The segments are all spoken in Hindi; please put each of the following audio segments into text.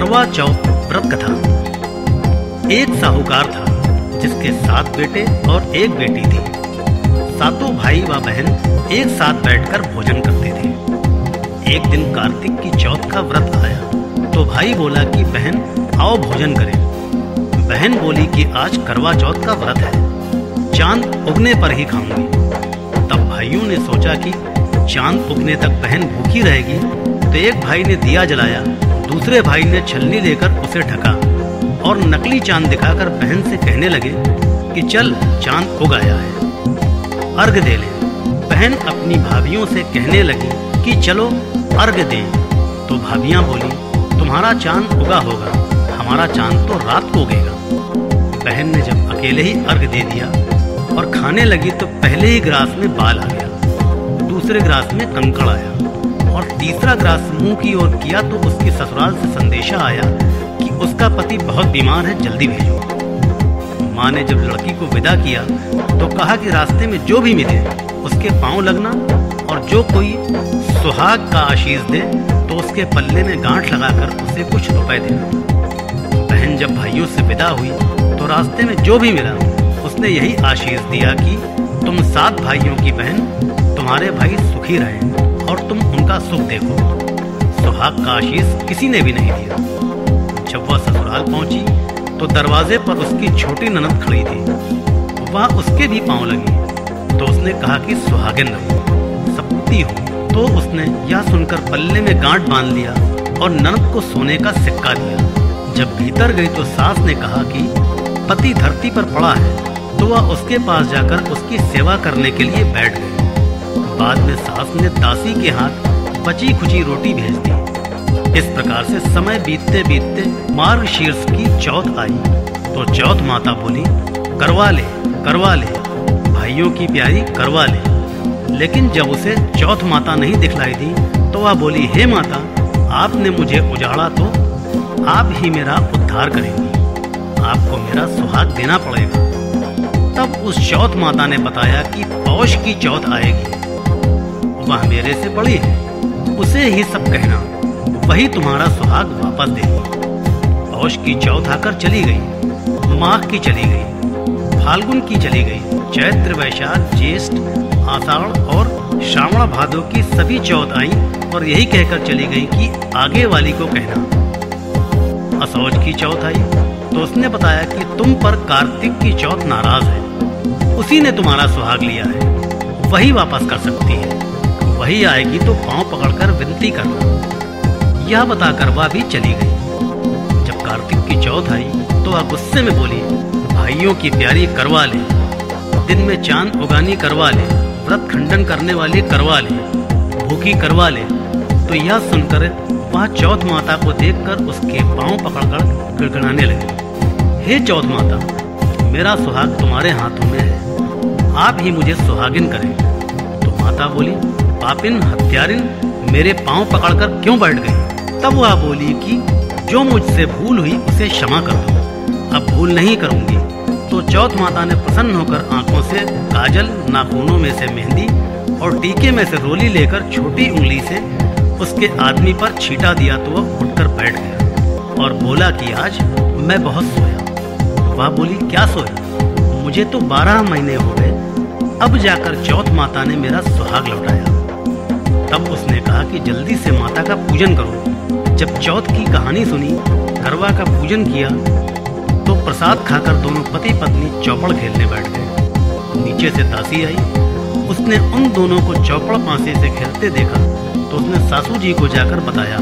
करवा चौथ व्रत कथा। एक साहूकार था, जिसके सात बेटे और एक बेटी थी। सातों भाई व बहन एक साथ बैठकर भोजन करते थे। एक दिन कार्तिक की चौथ का व्रत आया तो भाई बोला कि, बहन, आओ भोजन करें। बहन बोली कि, आज करवा चौथ का व्रत है, चाँद उगने पर ही खाऊँगी। तब भाइयों ने सोचा कि, चाँद उगने तक बहन भूखी रहेगी तो एक भाई ने दिया जलाया दूसरे भाई ने छलनी लेकर उसे ढका और नकली चाँद दिखाकर बहन से कहने लगे कि चल, चाँद उग आया है। अर्घ दे ले। बहन अपनी भाभीियों से कहने लगी कि चलो, अर्घ दे। तो भाभियाँ बोली, तुम्हारा चाँद उगा होगा, हमारा चाँद तो रात को उगेगा। बहन ने जब अकेले ही अर्घ दे दिया और खाने लगी तो पहले ही ग्रास में बाल आ गया। दूसरे ग्रास में कंकड़ आया। और तीसरा ग्रास मुँह की ओर किया तो उसके ससुराल से संदेशा आया कि उसका पति बहुत बीमार है, जल्दी भेजो। माँ ने जब लड़की को विदा किया तो कहा कि रास्ते में जो भी मिले, उसके पाँव लगना और जो कोई सुहाग का आशीष दे तो उसके पल्ले में गांठ लगाकर उसे कुछ रुपए देना। बहन जब भाइयों से विदा हुई तो रास्ते में जो भी मिला, उसने यही आशीष दिया कि तुम सात भाइयों की बहन, तुम्हारे भाई सुखी रहे। उनका सुख देखो। सुहाग का आशीष किसी ने भी नहीं दिया। जब वह ससुराल पहुँची तो दरवाजे पर उसकी छोटी ननद खड़ी थी। वह उसके भी पाँव लगी। तो उसने कहा कि सुहागिन रहो सपूती हो। तो उसने यह सुनकर पल्ले में गांठ बाँध लिया और ननद को सोने का सिक्का दिया। जब भीतर गई तो सास ने कहा कि पति धरती पर पड़ा है तो वह उसके पास जाकर उसकी सेवा करने के लिए बैठ गई। बाद में सास ने दासी के हाथ बची खुची रोटी भेज दी इस प्रकार से समय बीतते बीतते मार्ग शीर्ष की चौथ आई। तो चौथ माता बोली, करवा ले करवा ले। भाइयों की प्यारी करवा ले। लेकिन जब उसे चौथ माता नहीं दिखलाई दी तो वह बोली, हे माता, आपने मुझे उजाड़ा तो आप ही मेरा उद्धार करेंगी। आपको मेरा सुहाग देना पड़ेगा। तब उस चौथ माता ने बताया कि पौष की चौथ आएगी। वह मेरे से बड़ी है। उसे ही सब कहना। वही तुम्हारा सुहाग वापस देगी पौष की चौथ आकर चली गई माघ की चली गई, फाल्गुन की चली गई। चैत्र, वैशाख, ज्येष्ठ, आषाढ़ और श्रावण भादो की सभी चौथ आई और यही कहकर चली गई कि आगे वाली को कहना। असौज की चौथ आई तो उसने बताया कि तुम पर कार्तिक की चौथ नाराज़ है। उसी ने तुम्हारा सुहाग लिया है। वही वापस कर सकती है। वही आएगी तो पाँव पकड़कर विनती करना। यह बताकर वह भी चली गई। जब कार्तिक की चौथ आई तो वह गुस्से में बोली, भाइयों की प्यारी करवा ले। दिन में चाँद उगानी करवा ले, व्रत खंडन करने वाली करवा ले भूखी करवा ले। तो यह सुनकर वह चौथ माता को देखकर उसके पाँव पकड़कर गिड़गड़ाने लगे। हे चौथ माता, मेरा सुहाग तुम्हारे हाथों में है। आप ही मुझे सुहागिन करें। तो माता बोली पापिन, हत्यारिन मेरे पाँव पकड़कर क्यों बैठ गई? तब वह बोली कि जो मुझसे भूल हुई उसे क्षमा कर दो। अब भूल नहीं करूँगी। तो चौथ माता ने प्रसन्न होकर आँखों से काजल, नाखूनों में से मेहंदी और टीके में से रोली लेकर छोटी उंगली से उसके आदमी पर छीटा दिया तो वह उठकर बैठ गया और बोला कि आज मैं बहुत सोया। वह बोली, क्या सोया? मुझे तो बारह महीने हो गए। अब जाकर चौथ माता ने मेरा सुहाग लौटाया। तब उसने कहा कि जल्दी से माता का पूजन करो। जब चौथ की कहानी सुनी करवा का पूजन किया तो प्रसाद खाकर दोनों पति पत्नी चौपड़ खेलने बैठ गए। नीचे से दासी आई। उसने उन दोनों को चौपड़ पांसे से खेलते देखा तो उसने सासू जी को जाकर बताया।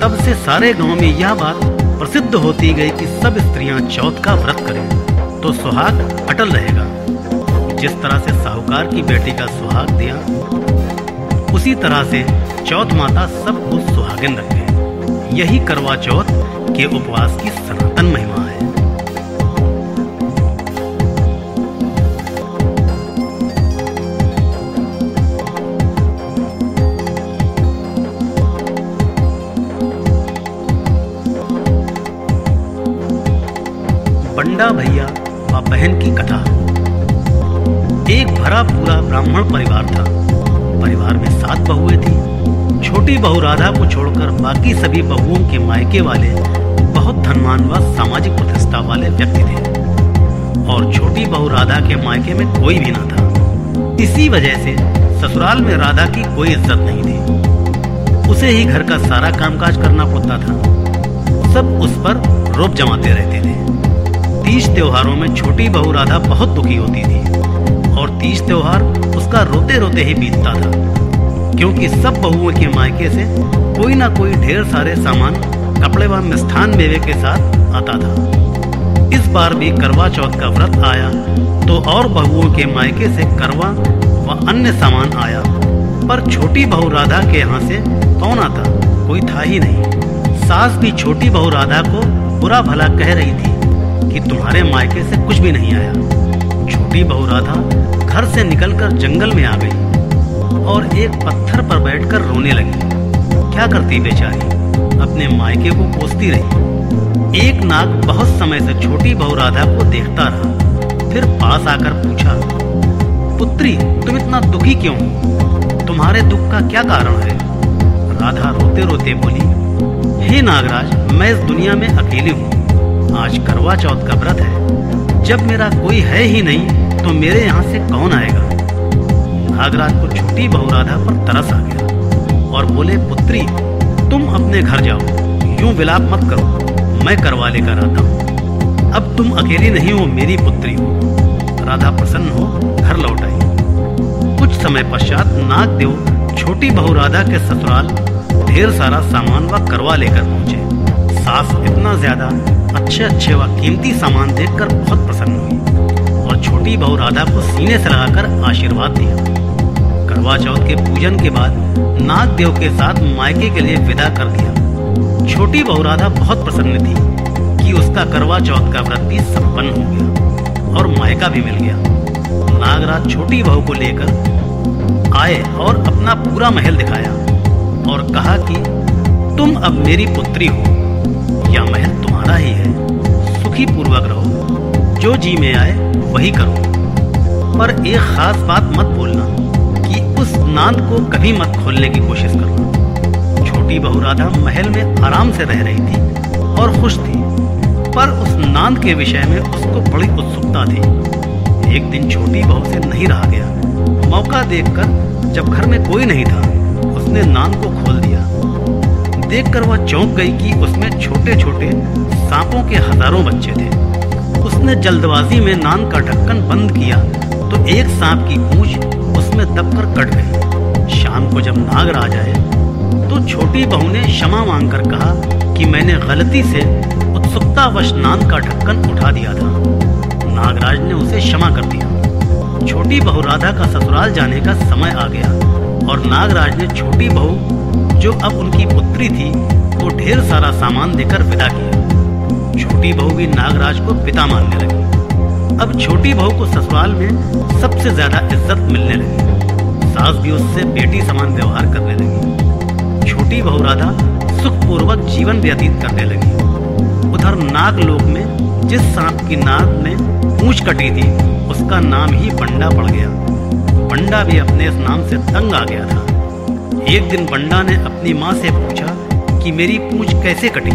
तब से सारे गाँव में यह बात प्रसिद्ध होती गई कि सब स्त्रियाँ चौथ का व्रत करें तो सुहाग अटल रहेगा। जिस तरह से साहूकार की बेटी का सुहाग दिया उसी तरह से चौथ माता सबको सुहागिन रखे यही करवा चौथ के उपवास की सनातन महिमा है। बंडा भैया व बहन की कथा। एक भरा पूरा ब्राह्मण परिवार था। परिवार में सात बहुएँ थी। छोटी बहू राधा को छोड़कर बाकी सभी बहुओं के मायके वाले, बहुत धनवान व सामाजिक प्रतिष्ठा वाले व्यक्ति थे। और छोटी बहू राधा के मायके में कोई भी ना था। इसी वजह से ससुराल में राधा की कोई इज़्ज़त नहीं थी। उसे ही घर का सारा कामकाज करना पड़ता था। सब उस पर रोप जमाते रहते थे। तीज त्योहारों में छोटी बहू राधा बहुत दुखी होती थी। तीज त्योहार उसका रोते रोते ही बीतता था। क्योंकि सब बहुओं के मायके से कोई ना कोई ढेर सारे सामान कपड़े व मिष्ठान मेवे के साथ आता था। इस बार भी करवा चौथ का व्रत आया तो और बहुओं के मायके से करवा व अन्य सामान आया। पर छोटी बहू राधा के यहाँ से कौन आता? कोई था ही नहीं। सास भी छोटी बहू राधा को बुरा भला कह रही थी कि तुम्हारे मायके से कुछ भी नहीं आया। छोटी बहू राधा घर से निकलकर जंगल में आ गई और एक पत्थर पर बैठकर रोने लगी। क्या करती बेचारी? अपने मायके को कोसती रही। एक नाग बहुत समय से छोटी बहू राधा को देखता रहा, फिर पास आकर पूछा, पुत्री, तुम इतना दुखी क्यों तुम्हारे दुख का क्या कारण है? राधा रोते रोते बोली, हे नागराज, मैं इस दुनिया में अकेली हूँ। आज करवा चौथ का व्रत है। जब मेरा कोई है ही नहीं तो मेरे यहाँ से कौन आएगा? नागराज को छोटी बहुराधा पर तरस आ गया और बोले, पुत्री, तुम अपने घर जाओ। यूँ विलाप मत करो। मैं करवा लेकर आता हूँ अब तुम अकेली नहीं हो, मेरी पुत्री हो। राधा प्रसन्न हो, घर लौट आई। कुछ समय पश्चात नाग देव छोटी बहू राधा के ससुराल ढेर सारा सामान व करवा लेकर पहुँचे। सास इतना ज़्यादा अच्छे अच्छे व कीमती सामान देखकर बहुत प्रसन्न हुई और छोटी बहू राधा को सीने से लगाकर आशीर्वाद दिया। करवा चौथ के पूजन के बाद नाग देव के साथ मायके के लिए विदा कर दिया। छोटी बहू राधा बहुत प्रसन्न थी कि उसका करवा चौथ का व्रत भी संपन्न हो गया और मायका भी मिल गया। नागराज छोटी बहू को लेकर आए और अपना पूरा महल दिखाया और कहा कि, तुम अब मेरी पुत्री हो। यह महल तुम्हारा ही है। सुखी पूर्वक रहो। जो जी में आए, वही करो। पर एक खास बात मत बोलना कि उस नांद को कभी मत खोलने की कोशिश करना छोटी बहू राधा महल में आराम से रह रही थी और खुश थी। पर उस नांद के विषय में उसको बड़ी उत्सुकता थी। एक दिन छोटी बहू से नहीं रहा गया। मौका देखकर जब घर में कोई नहीं था, उसने नांद को खोल दिया। देखकर वह चौंक गई कि उसमें छोटे छोटे सांपों के हज़ारों बच्चे थे। उसने जल्दबाजी में नान का ढक्कन बंद किया तो एक सांप की पूंछ उसमें दबकर कट गई। शाम को जब नागराज आए तो छोटी बहू ने क्षमा मांगकर कहा कि मैंने गलती से उत्सुकतावश नान का ढक्कन उठा दिया था। नागराज ने उसे क्षमा कर दिया। छोटी बहू राधा का ससुराल जाने का समय आ गया, और नागराज ने छोटी बहू जो अब उनकी पुत्री थी को ढेर सारा सामान देकर विदा किया। छोटी बहू भी नागराज को पिता मानने लगी। अब छोटी बहू को ससुराल में सबसे ज़्यादा इज़्ज़त मिलने लगी। सास भी उससे बेटी समान व्यवहार करने लगी। छोटी बहू राधा सुखपूर्वक जीवन व्यतीत करने लगी। उधर नागलोक में जिस सांप की नाक में पूछ कटी थी, उसका नाम ही पंडा पड़ गया। पंडा भी अपने इस नाम से तंग आ गया था। एक दिन बंडा ने अपनी माँ से पूछा कि मेरी पूछ कैसे कटी?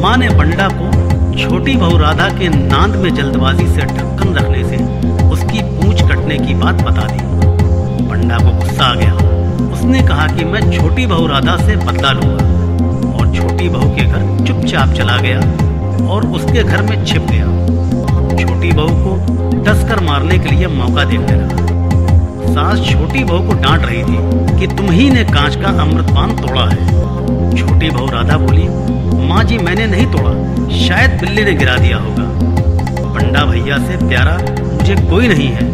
माँ ने बंडा को छोटी बहू राधा के नांद में जल्दबाजी से ढक्कन रखने से उसकी पूंछ कटने की बात बता दी। बंडा को गुस्सा आ गया। उसने कहा कि मैं छोटी बहू राधा से बदला लूँगा। और छोटी बहू के घर चुपचाप चला गया और उसके घर में छिप गया। छोटी बहू को डस कर मारने के लिए मौका देखने लगा। सास छोटी बहू को डांट रही थी कि तुम ही ने कांच का अमृतपान तोड़ा है। छोटी बहू राधा बोली, माँ जी, मैंने नहीं तोड़ा, शायद बिल्ली ने गिरा दिया होगा। पंडा भैया से, प्यारा, मुझे कोई नहीं है।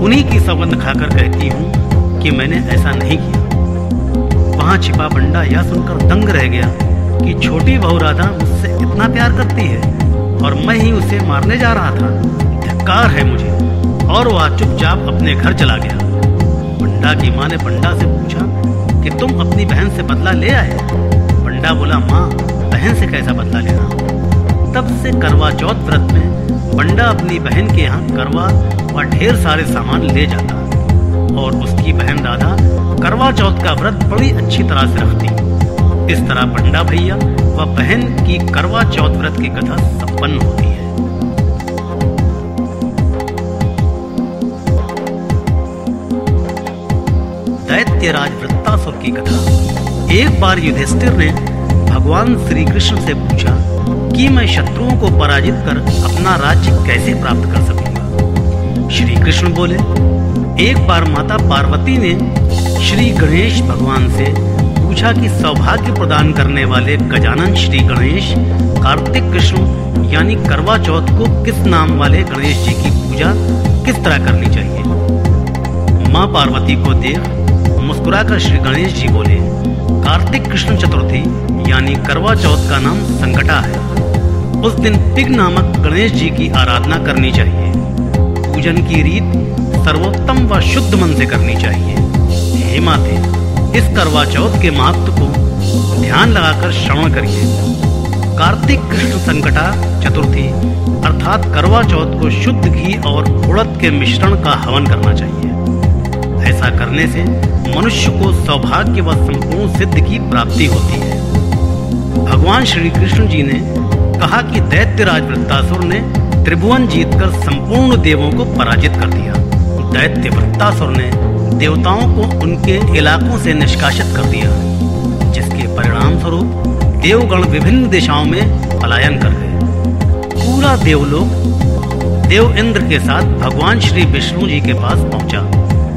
उन्हीं की सौगंध खाकर कहती हूँ कि मैंने ऐसा नहीं किया। वहाँ छिपा पंडा यह सुनकर दंग रह गया कि छोटी बहू राधा मुझसे इतना प्यार करती है और मैं ही उसे मारने जा रहा था। धिक्कार है मुझे। और वह चुपचाप अपने घर चला गया। पंडा की माँ ने पंडा से पूछा कि तुम अपनी बहन से बदला ले आए? पंडा बोला, माँ, बहन से कैसा बदला लेना? तब से करवा चौथ व्रत में बंडा अपनी बहन के यहाँ करवा व ढेर सारे सामान ले जाता। और उसकी बहन राधा करवा चौथ का व्रत बड़ी अच्छी तरह से रखती। इस तरह पंडा भैया व बहन की करवा चौथ व्रत की कथा संपन्न होती है। दैत्यराज वृत्तासुर की कथा। एक बार युधिष्ठिर ने भगवान श्री कृष्ण से पूछा कि मैं शत्रुओं को पराजित कर अपना राज्य कैसे प्राप्त कर सकूँगा? श्री कृष्ण बोले, एक बार माता पार्वती ने श्री गणेश भगवान से पूछा कि सौभाग्य प्रदान करने वाले गजानन श्री गणेश कार्तिक कृष्ण यानी करवा चौथ को किस नाम वाले गणेश जी की पूजा किस तरह करनी चाहिए? माँ पार्वती को देख मुस्कुराकर श्री गणेश जी बोले, कार्तिक कृष्ण चतुर्थी, यानी करवा चौथ का नाम संकटा है। उस दिन पिग नामक गणेश जी की आराधना करनी चाहिए। पूजन की रीत सर्वोत्तम व शुद्ध मन से करनी चाहिए। हे माते, इस करवा चौथ के महत्व को ध्यान लगाकर श्रवण करिए। कार्तिक कृष्ण संकटा चतुर्थी, अर्थात करवा चौथ को शुद्ध घी और उड़द के मिश्रण का हवन करना चाहिए। ऐसा करने से मनुष्य को सौभाग्य व संपूर्ण सिद्ध की प्राप्ति होती है। भगवान श्री कृष्ण जी ने कहा कि दैत्यराज वृत्तासुर ने त्रिभुवन जीतकर संपूर्ण देवों को पराजित कर दिया। दैत्य वृत्तासुर ने देवताओं को उनके इलाकों से निष्कासित कर दिया, जिसके परिणाम स्वरूप देवगण विभिन्न दिशाओं में पलायन कर गए। पूरा देवलोक देव इंद्र के साथ भगवान श्री विष्णु जी के पास पहुँचा।